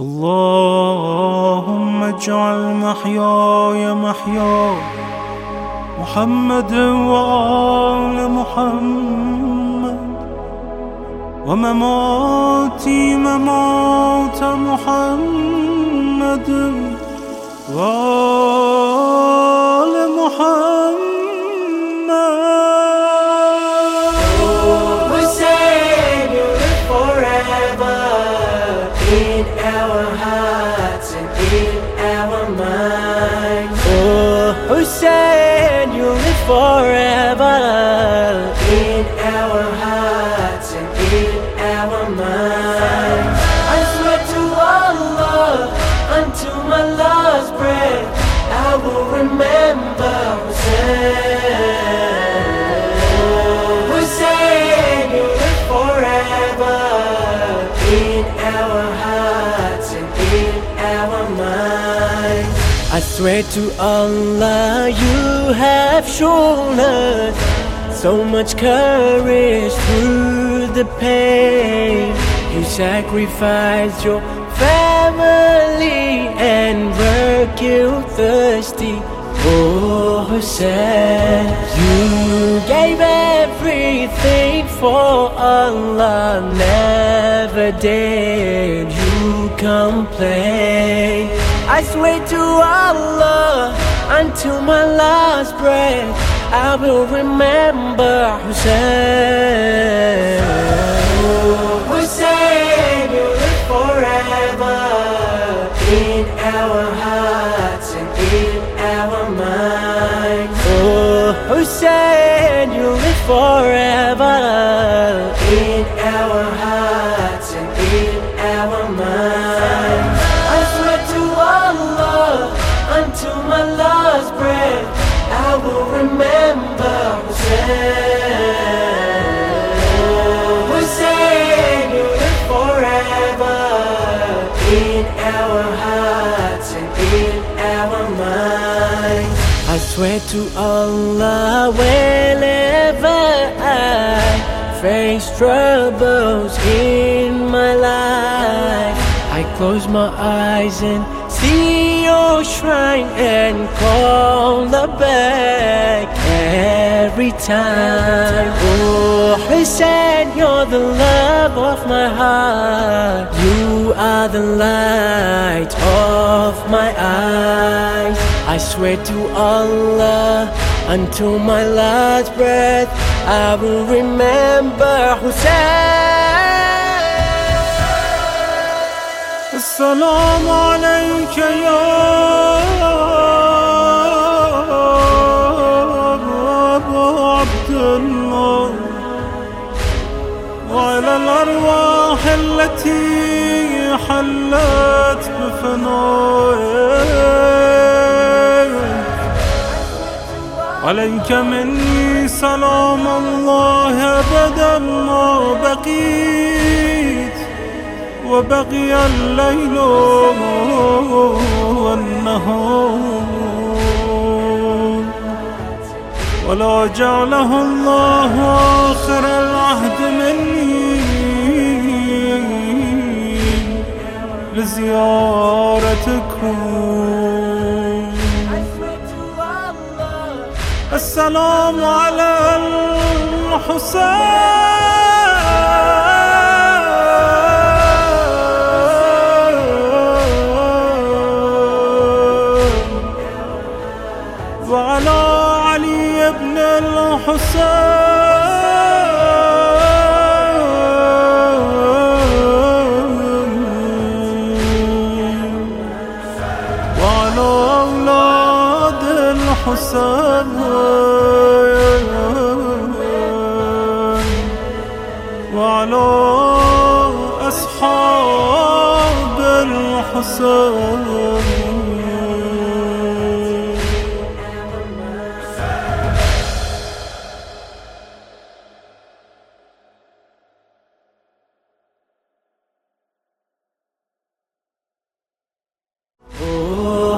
اللهم اجعل محياي محيا محمد وآل محمد ومماتي ممات محمد وآل محمد you said you'll live forever you heaven so much for آلہ نیب ڈے گم پے آس وی چو اللہ آس پر ممبر حسے ہوس پڑھا مائ حسین پڑھا سی مل آئی کلوز مجن سیو شرائن دلہ ٹو آن ٹو مائ ل on earth عليك مني سلام الله أبدا ما بقيت وبقي الليل والنهار ولا جعله الله آخر العهد مني زیارت کن السلام علی الحسین وعلی علی ابن الحسین حسین وعلى أصحاب الحسين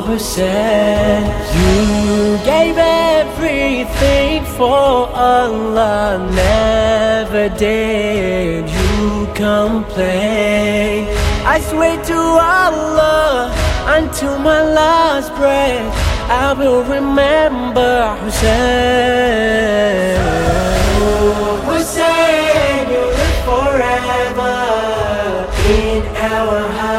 حسين you اللہ نو کم پے ویچو اللہ آن چھو ملا ممبر حسیر